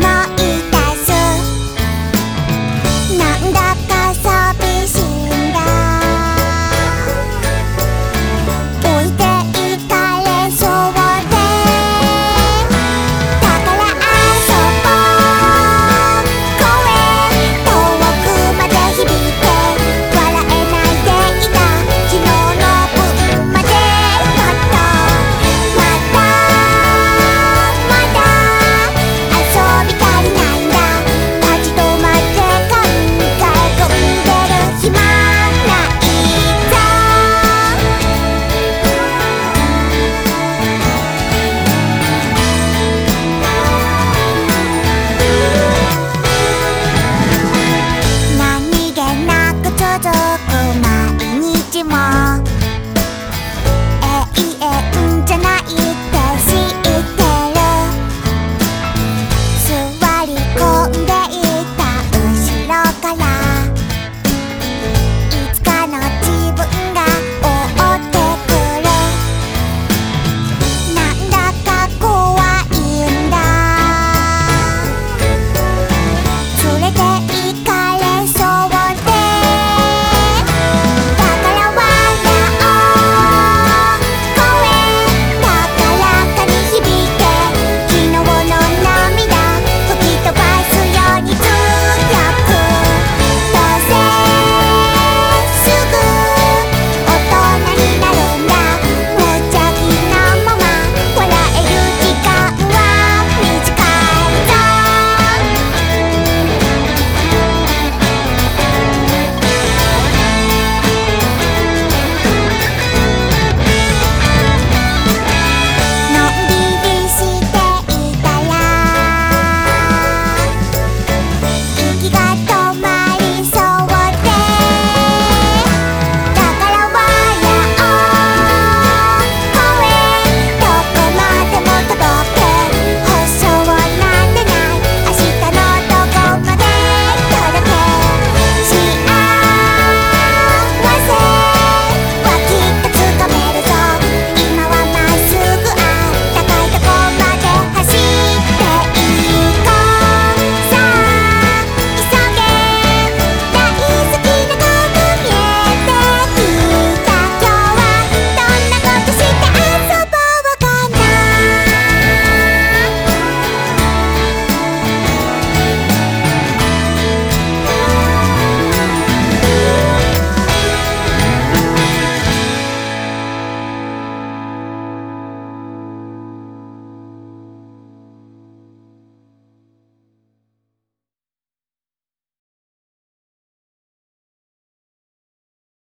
甘い